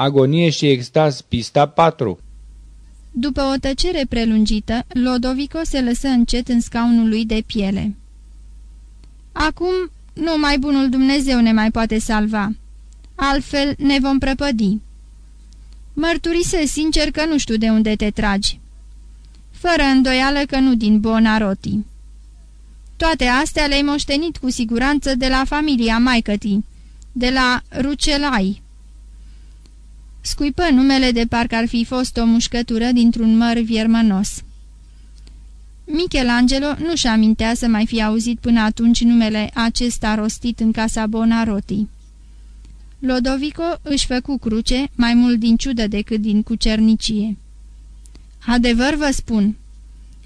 Agonie și extaz, pista 4 După o tăcere prelungită, Lodovico se lăsă încet în scaunul lui de piele. Acum, numai bunul Dumnezeu ne mai poate salva. Altfel ne vom prăpădi. Mărturise sincer că nu știu de unde te tragi. Fără îndoială că nu din Bonaroti. Toate astea le-ai moștenit cu siguranță de la familia maicătii, de la Rucelai. Scuipă numele de parcă ar fi fost o mușcătură dintr-un măr viermănos. Michelangelo nu-și amintea să mai fi auzit până atunci numele acesta rostit în casa Bonaroti. Lodovico își făcu cruce mai mult din ciudă decât din cucernicie. Adevăr vă spun,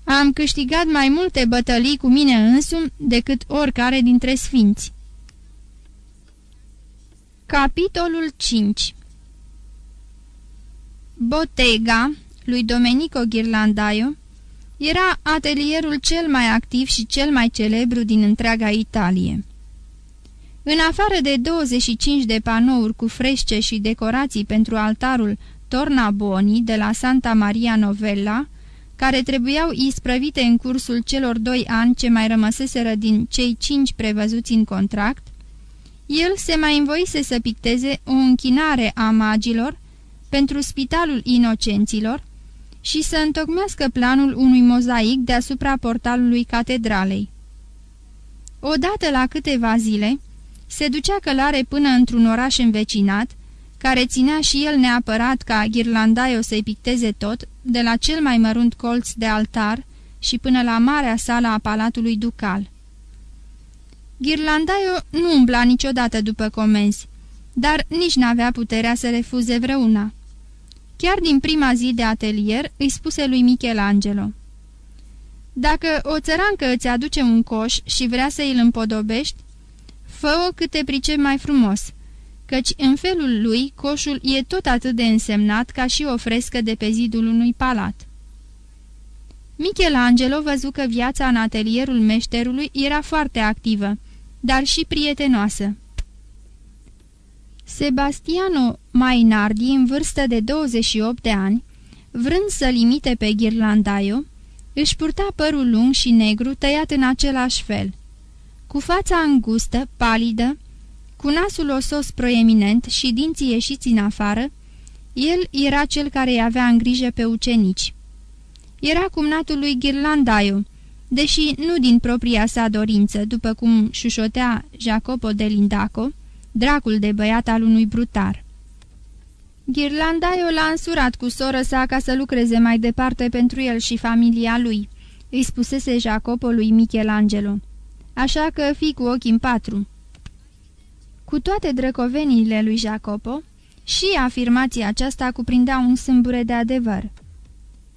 am câștigat mai multe bătălii cu mine însumi decât oricare dintre sfinți. Capitolul 5 Bottega lui Domenico Ghirlandaio era atelierul cel mai activ și cel mai celebru din întreaga Italie. În afară de 25 de panouri cu frește și decorații pentru altarul Tornaboni de la Santa Maria Novella, care trebuiau isprăvite în cursul celor doi ani ce mai rămăseseră din cei cinci prevăzuți în contract, el se mai învoise să picteze o închinare a magilor pentru Spitalul Inocenților și să întocmească planul unui mozaic deasupra portalului catedralei. Odată la câteva zile, se ducea călare până într-un oraș învecinat, care ținea și el neapărat ca ghirlandaio să-i picteze tot, de la cel mai mărunt colț de altar și până la marea sală a palatului ducal. Ghirlandaio nu umbla niciodată după comenzi, dar nici n-avea puterea să refuze vreuna. Chiar din prima zi de atelier îi spuse lui Michelangelo. Dacă o țărancă îți aduce un coș și vrea să îl împodobești, fă-o cât te pricep mai frumos, căci în felul lui coșul e tot atât de însemnat ca și o frescă de pe zidul unui palat. Michelangelo văzu că viața în atelierul meșterului era foarte activă, dar și prietenoasă. Sebastiano Mainardi, în vârstă de 28 de ani, vrând să limite pe Ghirlandaio, își purta părul lung și negru tăiat în același fel. Cu fața îngustă, palidă, cu nasul osos proeminent și dinții ieșiți în afară, el era cel care îi avea în grijă pe ucenici. Era cumnatul lui Ghirlandaio, deși nu din propria sa dorință, după cum șușotea Jacopo de Lindaco, dracul de băiat al unui brutar. Ghirlandaio l-a însurat cu soră sa ca să lucreze mai departe pentru el și familia lui, îi spusese Jacopo lui Michelangelo. Așa că fii cu ochii în patru. Cu toate drăcoveniile lui Jacopo, și afirmația aceasta cuprindea un sâmbure de adevăr.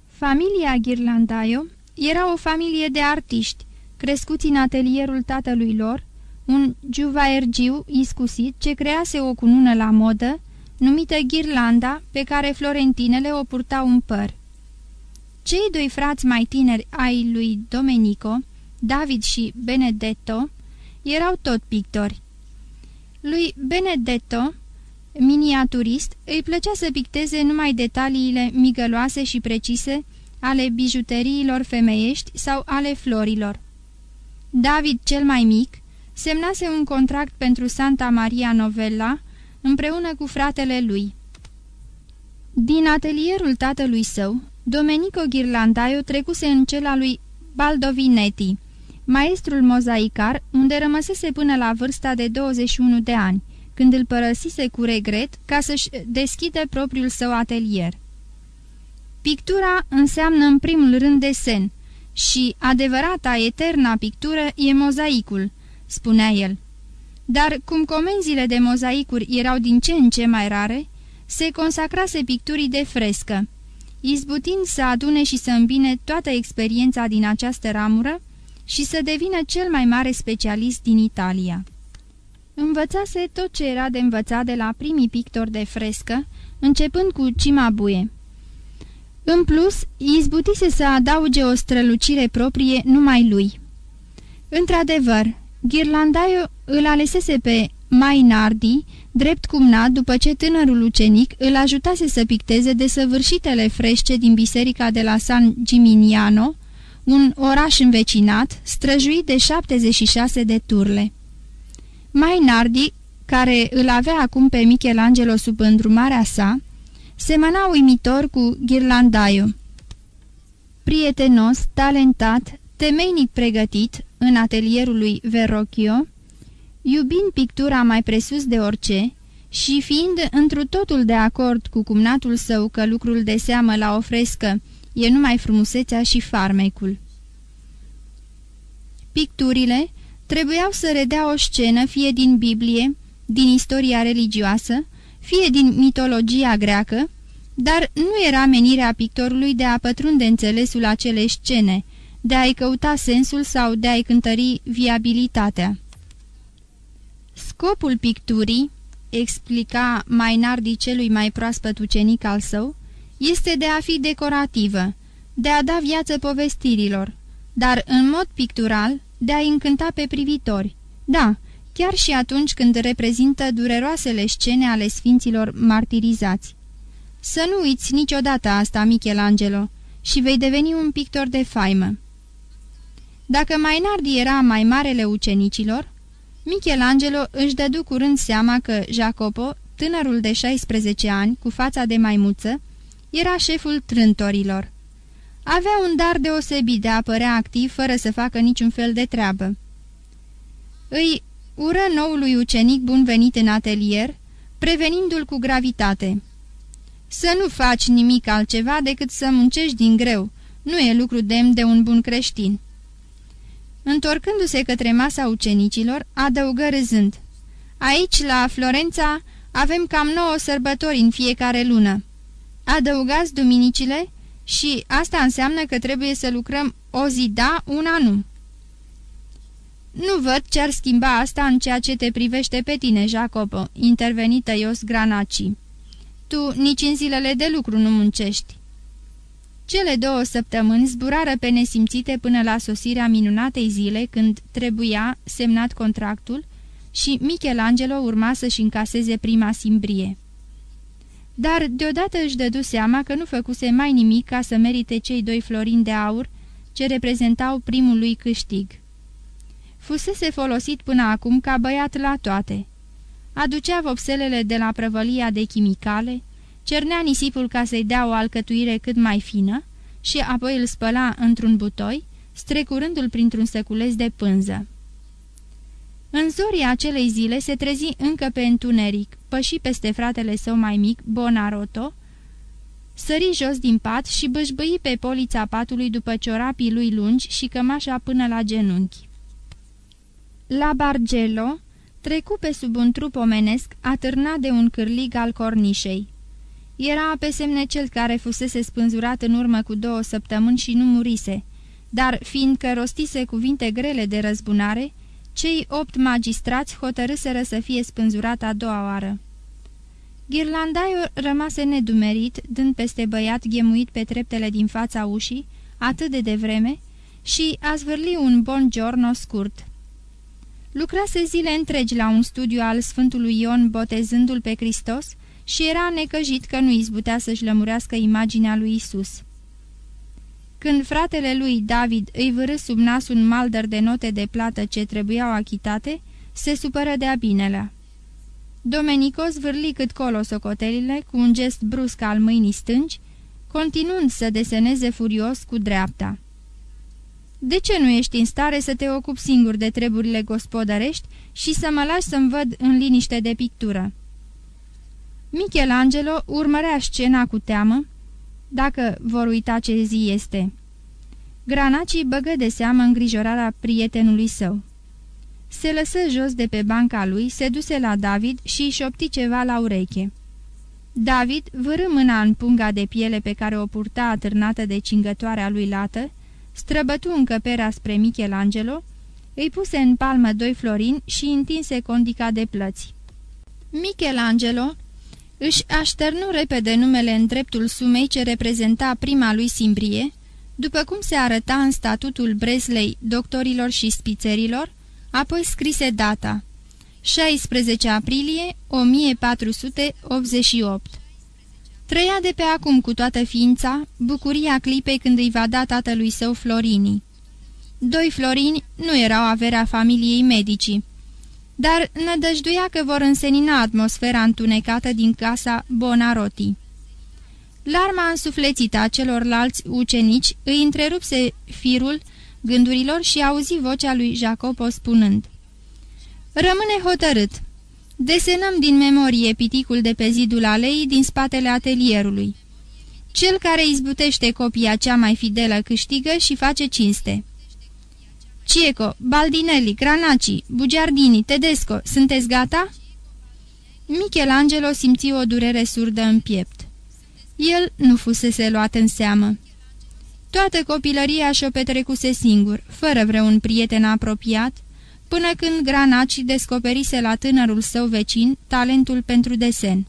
Familia Ghirlandaio era o familie de artiști, crescuți în atelierul tatălui lor, un juvaergiu iscusit ce crease o cunună la modă, numită ghirlanda, pe care florentinele o purtau în păr. Cei doi frați mai tineri ai lui Domenico, David și Benedetto, erau tot pictori. Lui Benedetto, miniaturist, îi plăcea să picteze numai detaliile migăloase și precise ale bijuteriilor femeiești sau ale florilor. David, cel mai mic, semnase un contract pentru Santa Maria Novella împreună cu fratele lui. Din atelierul tatălui său, Domenico Ghirlandaio trecuse în cel al lui Baldovinetti, maestrul mozaicar, unde rămăsese până la vârsta de 21 de ani, când îl părăsise cu regret ca să-și deschide propriul său atelier. Pictura înseamnă în primul rând desen și adevărata eterna pictură e mozaicul, spunea el. Dar cum comenzile de mozaicuri erau din ce în ce mai rare, se consacrase picturii de frescă, izbutind să adune și să îmbine toată experiența din această ramură și să devină cel mai mare specialist din Italia. Învățase tot ce era de învățat de la primii pictori de frescă, începând cu Cimabue. În plus, izbutise să adauge o strălucire proprie numai lui. Într-adevăr, Ghirlandaio îl alesese pe Mainardi, drept cumnat după ce tânărul ucenic îl ajutase să picteze desăvârșitele frește din biserica de la San Gimignano, un oraș învecinat, străjuit de 76 de turle. Mainardi, care îl avea acum pe Michelangelo sub îndrumarea sa, semăna uimitor cu Ghirlandaio. Prietenos, talentat, temeinic pregătit în atelierul lui Verrocchio, iubind pictura mai presus de orice și fiind întru totul de acord cu cumnatul său că lucrul de seamă la o frescă e numai frumusețea și farmecul. Picturile trebuiau să redea o scenă fie din Biblie, din istoria religioasă, fie din mitologia greacă, dar nu era menirea pictorului de a pătrunde înțelesul acelei scene, de a-i căuta sensul sau de a-i cântări viabilitatea. Scopul picturii, explica Mainardi celui mai proaspăt ucenic al său, este de a fi decorativă, de a da viață povestirilor, dar în mod pictural de a încânta pe privitori. Da, chiar și atunci când reprezintă dureroasele scene ale sfinților martirizați. Să nu uiți niciodată asta, Michelangelo, și vei deveni un pictor de faimă. Dacă Mainardi era mai marele ucenicilor, Michelangelo își dădu curând seama că Jacopo, tânărul de 16 ani, cu fața de maimuță, era șeful trântorilor. Avea un dar deosebit de a părea activ fără să facă niciun fel de treabă. Îi ură noului ucenic bun venit în atelier, prevenindu-l cu gravitate. Să nu faci nimic altceva decât să muncești din greu, nu e lucru demn de un bun creștin. Întorcându-se către masa ucenicilor, adăugă râzând. Aici, la Florența, avem cam nouă sărbători în fiecare lună. Adăugați duminicile și asta înseamnă că trebuie să lucrăm o zi da, una nu. Nu văd ce ar schimba asta în ceea ce te privește pe tine, Jacopo, intervenit tăios Granaci. Tu nici în zilele de lucru nu muncești. Cele două săptămâni zburară pe nesimțite până la sosirea minunatei zile când trebuia semnat contractul și Michelangelo urma să-și încaseze prima simbrie. Dar deodată își dădu seama că nu făcuse mai nimic ca să merite cei doi florini de aur ce reprezentau primul lui câștig. Fusese folosit până acum ca băiat la toate. Aducea vopselele de la prăvălia de chimicale, cernea nisipul ca să-i dea o alcătuire cât mai fină și apoi îl spăla într-un butoi, strecurându-l printr-un săculeț de pânză. În zorii acelei zile se trezi încă pe întuneric, păși peste fratele său mai mic, Bonaroto, sări jos din pat și bâșbâi pe polița patului după ciorapii lui lungi și cămașa până la genunchi. La Bargello trecu pe sub un trup omenesc atârnat de un cârlig al cornișei. Era pe semne cel care fusese spânzurat în urmă cu două săptămâni și nu murise, dar fiindcă rostise cuvinte grele de răzbunare, cei opt magistrați hotărâseră să fie spânzurat a doua oară. Ghirlandaio rămase nedumerit, dând peste băiat ghemuit pe treptele din fața ușii, atât de devreme, și a zvârli un bon giorno scurt. Lucrase zile întregi la un studiu al Sfântului Ion botezându-l pe Hristos și era necăjit că nu izbutea să-și lămurească imaginea lui Isus. Când fratele lui David îi vârâ sub nas un maldăr de note de plată ce trebuiau achitate, se supără de-a binelea. Domenico zvârli cât colo socotelile cu un gest brusc al mâinii stângi, continuând să deseneze furios cu dreapta. De ce nu ești în stare să te ocupi singur de treburile gospodărești și să mă lași să-mi văd în liniște de pictură?" Michelangelo urmărea scena cu teamă, dacă vor uita ce zi este. Granaci băgă de seamă îngrijorarea prietenului său. Se lăsă jos de pe banca lui, se duse la David și îi șopti ceva la ureche. David vârâ mâna în punga de piele pe care o purta atârnată de cingătoarea lui lată, străbătu încăperea spre Michelangelo, îi puse în palmă doi florini și întinse condica de plăți. Michelangelo își așternu repede numele în dreptul sumei ce reprezenta prima lui simbrie, după cum se arăta în statutul Breslei doctorilor și spițerilor, apoi scrise data, 16 aprilie 1488 Trăia de pe acum cu toată ființa bucuria clipei când îi va da tatălui său Florini. Doi florini nu erau averea familiei medicii, dar nădăjduia că vor însenina atmosfera întunecată din casa Bonarotti. Larma însuflețită a celorlalți ucenici îi întrerupse firul gândurilor și auzi vocea lui Jacopo spunând Rămâne hotărât. Desenăm din memorie piticul de pe zidul aleii din spatele atelierului. Cel care izbutește copia cea mai fidelă câștigă și face cinste. Cieco, Baldinelli, Granaci, Bugiardini, Tedesco, sunteți gata?" Michelangelo simți o durere surdă în piept. El nu fusese luat în seamă. Toată copilăria și-o petrecuse singur, fără vreun prieten apropiat, până când Granaci descoperise la tânărul său vecin talentul pentru desen.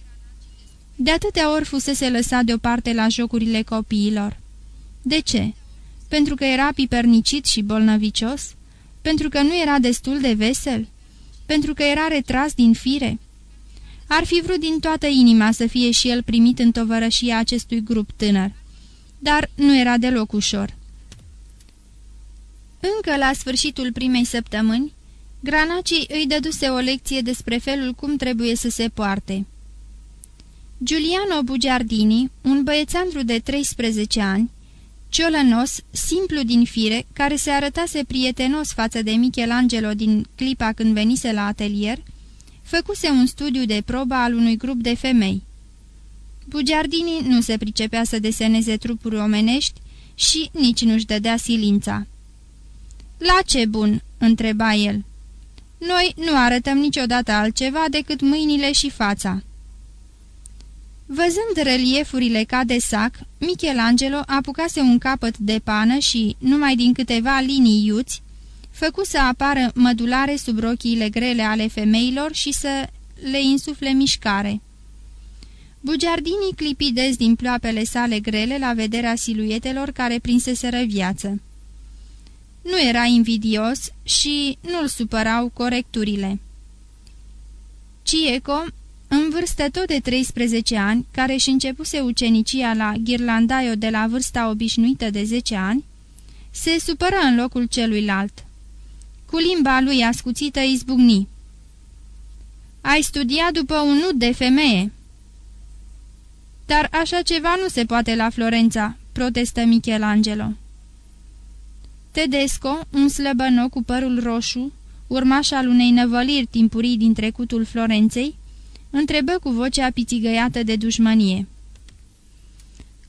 De atâtea ori fusese lăsat deoparte la jocurile copiilor. De ce? Pentru că era pipernicit și bolnăvicios? Pentru că nu era destul de vesel? Pentru că era retras din fire? Ar fi vrut din toată inima să fie și el primit în tovărășia acestui grup tânăr. Dar nu era deloc ușor. Încă la sfârșitul primei săptămâni, Granaci îi dăduse o lecție despre felul cum trebuie să se poarte. Giuliano Bugiardini, un băiețandru de 13 ani, ciolănos, simplu din fire, care se arătase prietenos față de Michelangelo din clipa când venise la atelier, făcuse un studiu de probă al unui grup de femei. Bugiardini nu se pricepea să deseneze trupuri omenești și nici nu-și dădea silința. La ce bun?" întreba el. Noi nu arătăm niciodată altceva decât mâinile și fața." Văzând reliefurile ca de sac, Michelangelo apucase un capăt de pană și, numai din câteva linii iuți, făcu să apară mădulare sub rochiile grele ale femeilor și să le insufle mișcare. Bugiardini clipi des din ploapele sale grele la vederea siluetelor care prinseseră viață. Nu era invidios și nu-l supărau corecturile. Cieco, în vârstă tot de 13 ani, care își începuse ucenicia la Ghirlandaio de la vârsta obișnuită de 10 ani, se supără în locul celuilalt. Cu limba lui ascuțită izbucni. Ai studiat după un nud de femeie." Dar așa ceva nu se poate la Florența," protestă Michelangelo. Tedesco, un slăbănoc cu părul roșu, urmaș al unei năvăliri timpurii din trecutul Florenței, întrebă cu vocea pițigăiată de dușmănie.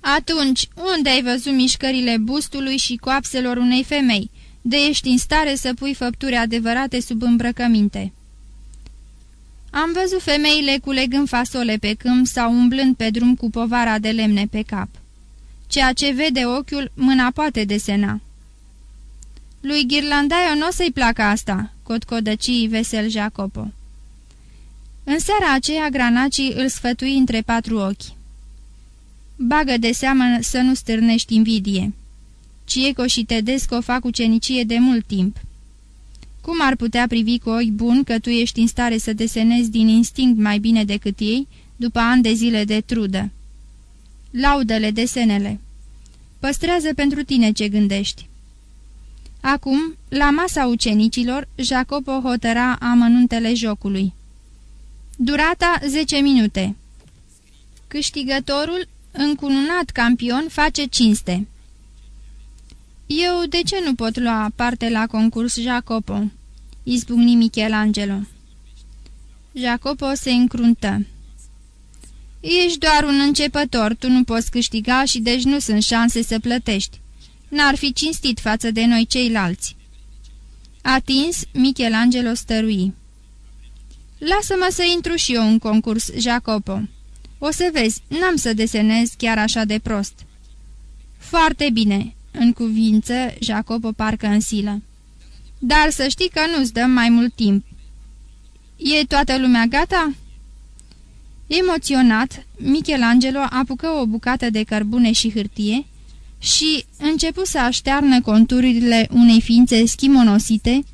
Atunci, unde ai văzut mișcările bustului și coapselor unei femei, de ești în stare să pui făpturi adevărate sub îmbrăcăminte?" Am văzut femeile culegând fasole pe câmp sau umblând pe drum cu povara de lemne pe cap. Ceea ce vede ochiul, mâna poate desena. Lui Ghirlandaio nu o să-i placă asta, cotcodăcii vesel Jacopo. În seara aceea granacii îl sfătui între patru ochi. Bagă de seamă să nu stârnești invidie. Cieco și Tedesco fac ucenicie de mult timp. Cum ar putea privi cu ochi buni că tu ești în stare să desenezi din instinct mai bine decât ei, după ani de zile de trudă? Laudele desenele. Păstrează pentru tine ce gândești. Acum, la masa ucenicilor, Jacopo hotăra amănuntele jocului. Durata 10 minute. Câștigătorul, încununat campion, face cinste. Eu de ce nu pot lua parte la concurs, Jacopo?" izbucni Michelangelo. Jacopo se încruntă. Ești doar un începător, tu nu poți câștiga și deci nu sunt șanse să plătești. N-ar fi cinstit față de noi ceilalți." Atins, Michelangelo stărui. Lasă-mă să intru și eu în concurs, Jacopo. O să vezi, n-am să desenez chiar așa de prost." Foarte bine," în cuvință, Jacopo parcă în silă. Dar să știi că nu-ți dăm mai mult timp." E toată lumea gata?" Emoționat, Michelangelo apucă o bucată de cărbune și hârtie și începu să aștearnă conturile unei ființe schimonosite,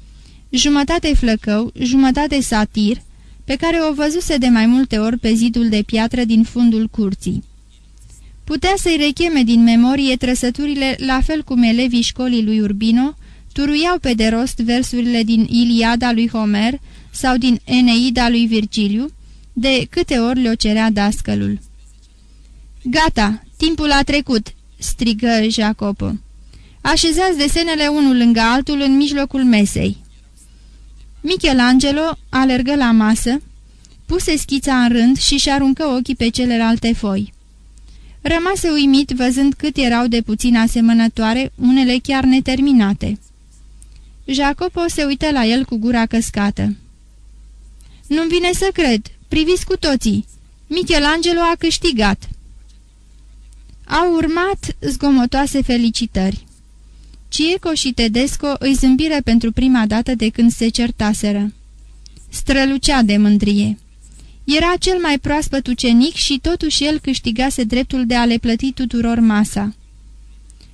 jumătate flăcău, jumătate satir, pe care o văzuse de mai multe ori pe zidul de piatră din fundul curții. Putea să-i recheme din memorie trăsăturile la fel cum elevii școlii lui Urbino turuiau pe de rost versurile din Iliada lui Homer sau din Eneida lui Virgiliu, de câte ori le-o cerea dascălul. Gata, timpul a trecut!" strigă Jacopo. Așezați desenele unul lângă altul în mijlocul mesei. Michelangelo alergă la masă, puse schița în rând și-și aruncă ochii pe celelalte foi. Rămase uimit văzând cât erau de puțin asemănătoare, unele chiar neterminate. Jacopo se uită la el cu gura căscată. Nu-mi vine să cred, priviți cu toții. Michelangelo a câștigat." Au urmat zgomotoase felicitări. Cieco și Tedesco îi zâmbiră pentru prima dată de când se certaseră. Strălucea de mândrie. Era cel mai proaspăt ucenic și totuși el câștigase dreptul de a le plăti tuturor masa.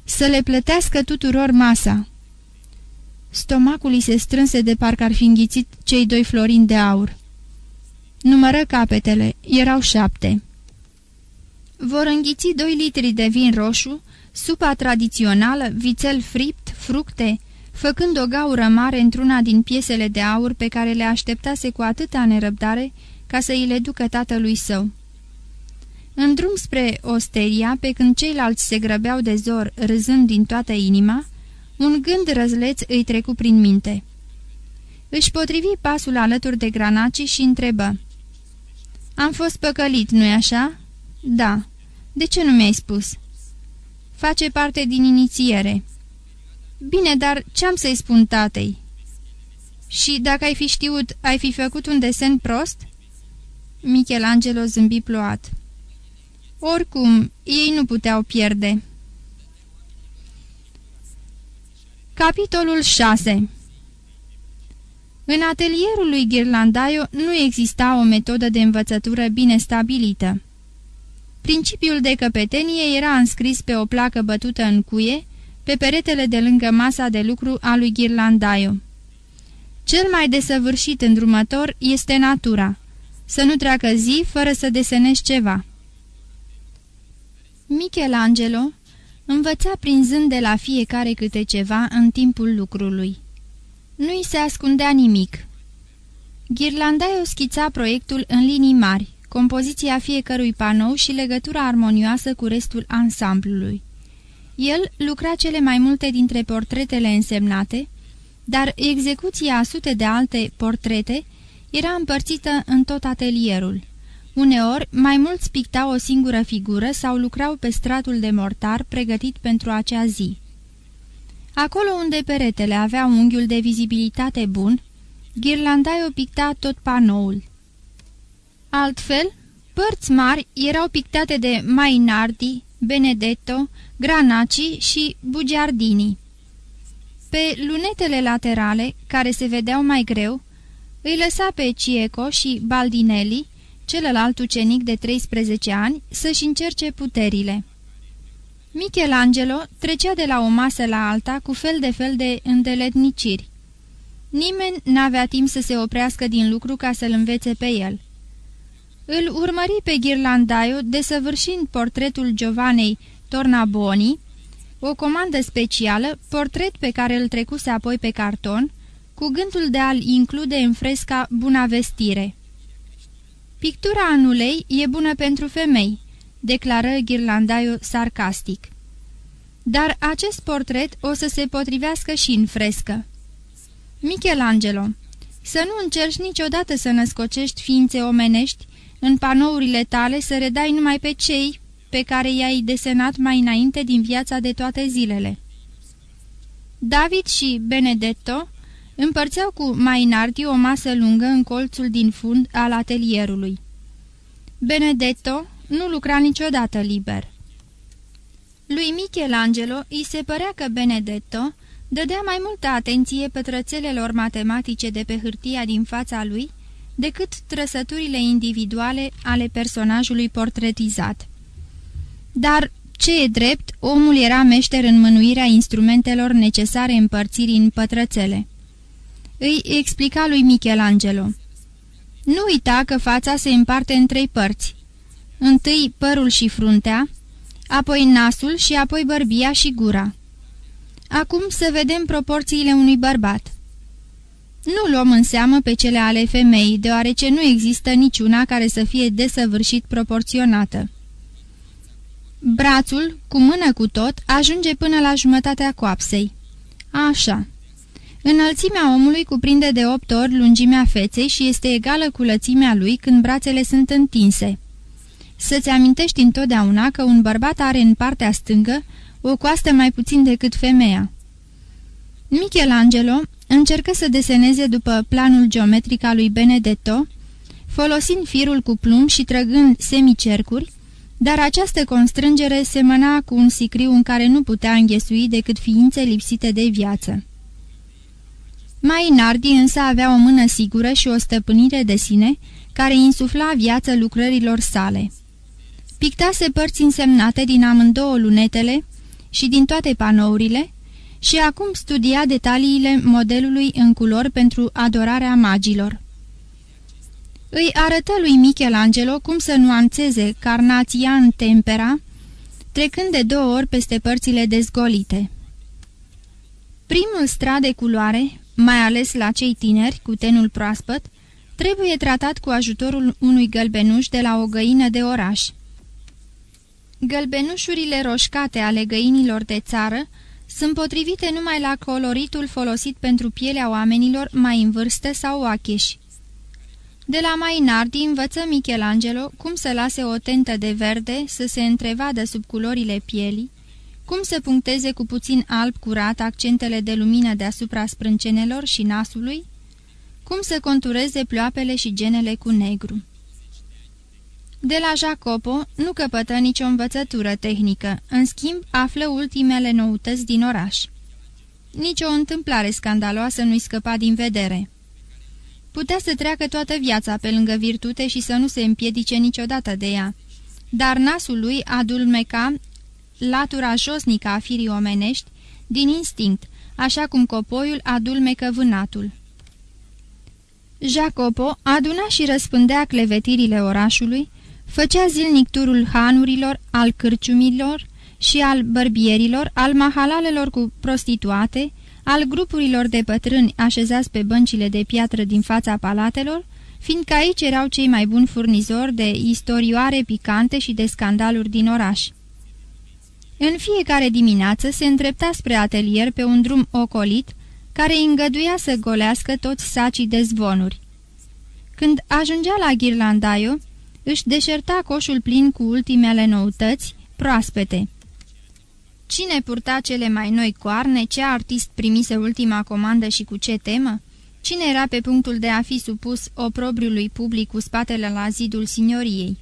Să le plătească tuturor masa. Stomacul îi se strânse de parcă ar fi înghițit cei doi florini de aur. Numără capetele, erau șapte. Vor înghiți doi litri de vin roșu, supa tradițională, vițel fript, fructe, făcând o gaură mare într-una din piesele de aur pe care le așteptase cu atâta nerăbdare ca să îi le ducă tatălui său. În drum spre Osteria, pe când ceilalți se grăbeau de zor, râzând din toată inima, un gând răzleț îi trecu prin minte. Își potrivi pasul alături de granaci și întrebă. Am fost păcălit, nu-i așa?" Da. De ce nu mi-ai spus?" Face parte din inițiere." Bine, dar ce-am să-i spun tatei?" Și dacă ai fi știut, ai fi făcut un desen prost?" Michelangelo zâmbi ploat. Oricum, ei nu puteau pierde." Capitolul 6 În atelierul lui Ghirlandaio nu exista o metodă de învățătură bine stabilită. Principiul de căpetenie era înscris pe o placă bătută în cuie, pe peretele de lângă masa de lucru a lui Ghirlandaio. Cel mai desăvârșit îndrumător este natura. Să nu treacă zi fără să desenești ceva. Michelangelo învăța prinzând de la fiecare câte ceva în timpul lucrului. Nu-i se ascundea nimic. Ghirlandaio schița proiectul în linii mari, compoziția fiecărui panou și legătura armonioasă cu restul ansamblului. El lucra cele mai multe dintre portretele însemnate, dar execuția a sute de alte portrete era împărțită în tot atelierul. Uneori, mai mulți pictau o singură figură sau lucrau pe stratul de mortar pregătit pentru acea zi. Acolo unde peretele avea unghiul de vizibilitate bun, Ghirlandaio picta tot panoul. Altfel, părți mari erau pictate de Mainardi, Benedetto, Granaci și Bugiardini. Pe lunetele laterale, care se vedeau mai greu, îi lăsa pe Cieco și Baldinelli, celălalt ucenic de 13 ani, să-și încerce puterile. Michelangelo trecea de la o masă la alta cu fel de fel de îndeletniciri. Nimeni n-avea timp să se oprească din lucru ca să-l învețe pe el. Îl urmări pe Ghirlandaio desăvârșind portretul Giovanei Tornaboni, o comandă specială, portret pe care îl trecuse apoi pe carton, cu gândul de a-l include în fresca Bunavestire. Pictura anulei e bună pentru femei, declară Ghirlandaio sarcastic. Dar acest portret o să se potrivească și în frescă. Michelangelo, să nu încerci niciodată să născocești ființe omenești în panourile tale să redai numai pe cei pe care i-ai desenat mai înainte din viața de toate zilele. David și Benedetto împărțeau cu Mainardi o masă lungă în colțul din fund al atelierului. Benedetto nu lucra niciodată liber. Lui Michelangelo îi se părea că Benedetto dădea mai multă atenție pătrățelelor matematice de pe hârtia din fața lui decât trăsăturile individuale ale personajului portretizat. Dar, ce e drept, omul era meșter în mânuirea instrumentelor necesare împărțirii în pătrățele. îi explica lui Michelangelo. Nu uita că fața se împarte în trei părți. Întâi părul și fruntea, apoi nasul și apoi bărbia și gura. Acum să vedem proporțiile unui bărbat. Nu luăm în seamă pe cele ale femeii, deoarece nu există niciuna care să fie desăvârșit proporționată. Brațul, cu mână cu tot, ajunge până la jumătatea coapsei. Așa. Înălțimea omului cuprinde de opt ori lungimea feței și este egală cu lățimea lui când brațele sunt întinse. Să-ți amintești întotdeauna că un bărbat are în partea stângă o coastă mai puțin decât femeia. Michelangelo încercă să deseneze după planul geometric al lui Benedetto, folosind firul cu plumb și trăgând semicercuri, dar această constrângere semăna cu un sicriu în care nu putea înghesui decât ființe lipsite de viață. Mai Nardi însă avea o mână sigură și o stăpânire de sine, care insufla viață lucrărilor sale. Pictase părți însemnate din amândouă lunetele și din toate panourile și acum studia detaliile modelului în culori pentru adorarea magilor. Îi arătă lui Michelangelo cum să nuanțeze carnația în tempera, trecând de două ori peste părțile dezgolite. Primul strat de culoare, mai ales la cei tineri cu tenul proaspăt, trebuie tratat cu ajutorul unui gălbenuș de la o găină de oraș. Gălbenușurile roșcate ale găinilor de țară sunt potrivite numai la coloritul folosit pentru pielea oamenilor mai în vârstă sau oacheși. De la Mainardi învăță Michelangelo cum să lase o tentă de verde să se întrevadă sub culorile pielii, cum să puncteze cu puțin alb curat accentele de lumină deasupra sprâncenelor și nasului, cum să contureze ploapele și genele cu negru. De la Jacopo nu căpătă nicio învățătură tehnică, în schimb află ultimele noutăți din oraș. Nici o întâmplare scandaloasă nu-i scăpa din vedere. Putea să treacă toată viața pe lângă virtute și să nu se împiedice niciodată de ea, dar nasul lui adulmeca latura josnică a firii omenești din instinct, așa cum copoiul adulmecă vânatul. Jacopo aduna și răspândea clevetirile orașului, Făcea zilnic turul hanurilor, al cârciumilor și al bărbierilor, al mahalalelor cu prostituate, al grupurilor de pătrâni așezați pe băncile de piatră din fața palatelor, fiindcă aici erau cei mai buni furnizori de istorioare picante și de scandaluri din oraș. În fiecare dimineață se îndrepta spre atelier pe un drum ocolit, care îngăduia să golească toți sacii de zvonuri. Când ajungea la Ghirlandaio, își deșerta coșul plin cu ultimele noutăți, proaspete. Cine purta cele mai noi coarne, ce artist primise ultima comandă și cu ce temă? Cine era pe punctul de a fi supus oprobriului public cu spatele la zidul signoriei?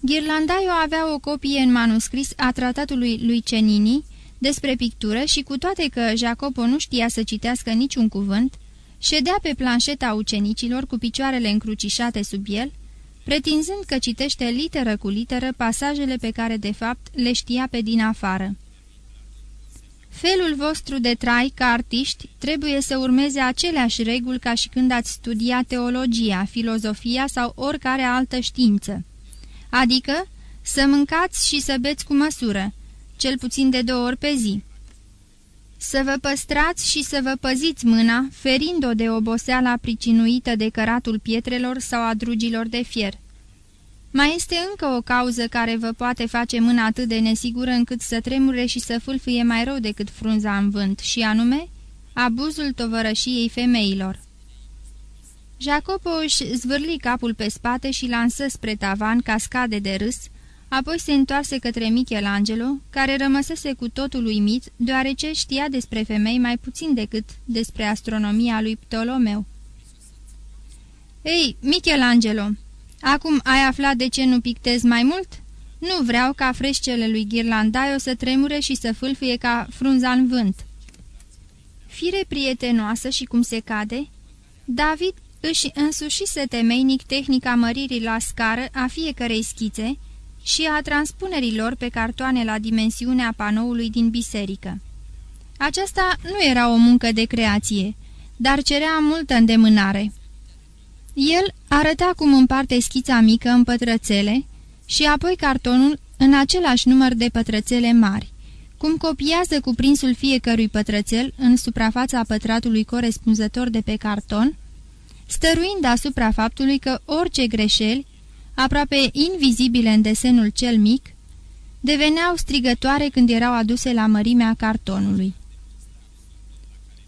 Ghirlandaio avea o copie în manuscris a tratatului lui Cenini despre pictură și cu toate că Jacopo nu știa să citească niciun cuvânt, ședea pe planșeta ucenicilor cu picioarele încrucișate sub el, pretinzând că citește literă cu literă pasajele pe care de fapt le știa pe din afară. Felul vostru de trai ca artiști trebuie să urmeze aceleași reguli ca și când ați studia teologia, filozofia sau oricare altă știință. Adică să mâncați și să beți cu măsură, cel puțin de două ori pe zi. Să vă păstrați și să vă păziți mâna, ferind-o de oboseala pricinuită de căratul pietrelor sau a drugilor de fier. Mai este încă o cauză care vă poate face mâna atât de nesigură încât să tremure și să fâlfâie mai rău decât frunza în vânt, și anume, abuzul tovărășiei femeilor. Jacopo își zvârli capul pe spate și lansă spre tavan cascade de râs, Apoi se întoarse către Michelangelo, care rămăsese cu totul uimit, deoarece știa despre femei mai puțin decât despre astronomia lui Ptolomeu. Ei, Michelangelo, acum ai aflat de ce nu pictezi mai mult? Nu vreau ca freșcele lui Ghirlandaio să tremure și să fâlfâie ca frunza în vânt." Fire prietenoasă și cum se cade, David își însușise temeinic tehnica măririi la scară a fiecărei schițe, și a transpunerilor pe cartoane la dimensiunea panoului din biserică. Aceasta nu era o muncă de creație, dar cerea multă îndemânare. El arăta cum împarte schița mică în pătrățele și apoi cartonul în același număr de pătrățele mari, cum copiază cuprinsul fiecărui pătrățel în suprafața pătratului corespunzător de pe carton, stăruind asupra faptului că orice greșeli, aproape invizibile în desenul cel mic, deveneau strigătoare când erau aduse la mărimea cartonului.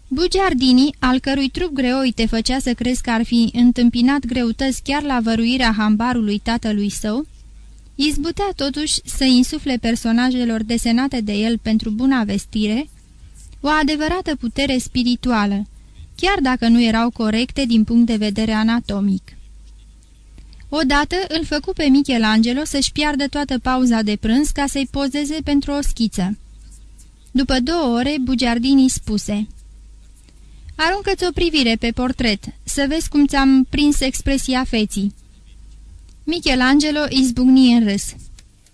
Bugiardini, al cărui trup greoi te făcea să crezi că ar fi întâmpinat greutăți chiar la văruirea hambarului tatălui său, izbutea totuși să insufle personajelor desenate de el pentru buna vestire o adevărată putere spirituală, chiar dacă nu erau corecte din punct de vedere anatomic. Odată îl făcu pe Michelangelo să-și piardă toată pauza de prânz ca să-i pozeze pentru o schiță. După două ore, Bugiardini spuse Aruncă-ți o privire pe portret, să vezi cum ți-am prins expresia feții." Michelangelo izbucni în râs.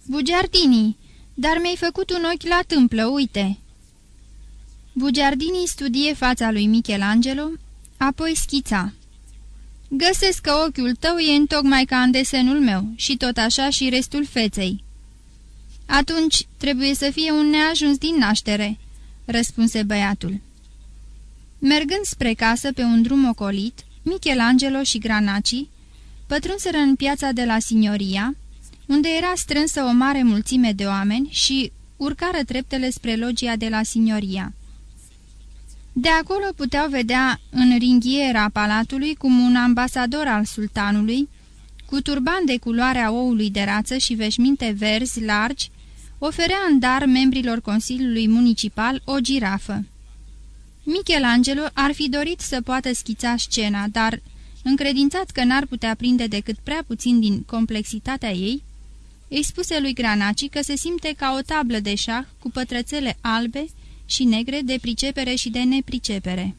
Bugiardini, dar mi-ai făcut un ochi la tâmplă, uite!" Bugiardini studie fața lui Michelangelo, apoi schița. Găsesc că ochiul tău e întocmai ca în desenul meu și tot așa și restul feței." Atunci trebuie să fie un neajuns din naștere," răspunse băiatul. Mergând spre casă pe un drum ocolit, Michelangelo și Granaci pătrunseră în piața de la Signoria, unde era strânsă o mare mulțime de oameni și urcară treptele spre logia de la Signoria. De acolo puteau vedea în ringhiera palatului cum un ambasador al sultanului, cu turban de culoarea oului de rață și veșminte verzi largi, oferea în dar membrilor Consiliului Municipal o girafă. Michelangelo ar fi dorit să poată schița scena, dar, încredințat că n-ar putea prinde decât prea puțin din complexitatea ei, îi spuse lui Granaci că se simte ca o tablă de șah cu pătrățele albe și negre de pricepere și de nepricepere.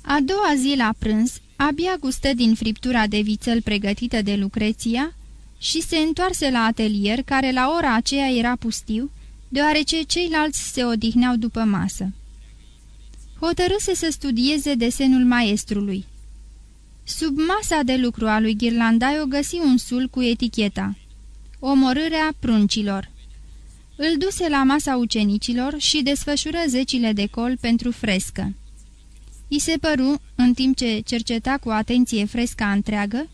A doua zi la prânz, abia gustă din friptura de vițel pregătită de Lucreția și se întoarse la atelier, care la ora aceea era pustiu, deoarece ceilalți se odihneau după masă hotărâse să studieze desenul maestrului. Sub masa de lucru a lui Ghirlandaio găsi un sul cu eticheta Omorârea pruncilor. Îl duse la masa ucenicilor și desfășură zecile de col pentru frescă. I se păru, în timp ce cerceta cu atenție fresca întreagă,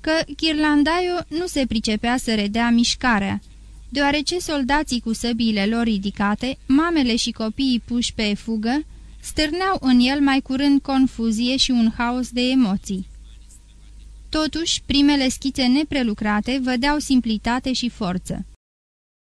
că Ghirlandaio nu se pricepea să redea mișcarea, deoarece soldații cu săbiile lor ridicate, mamele și copiii puși pe fugă, stârneau în el mai curând confuzie și un haos de emoții. Totuși, primele schițe neprelucrate vădeau simplitate și forță.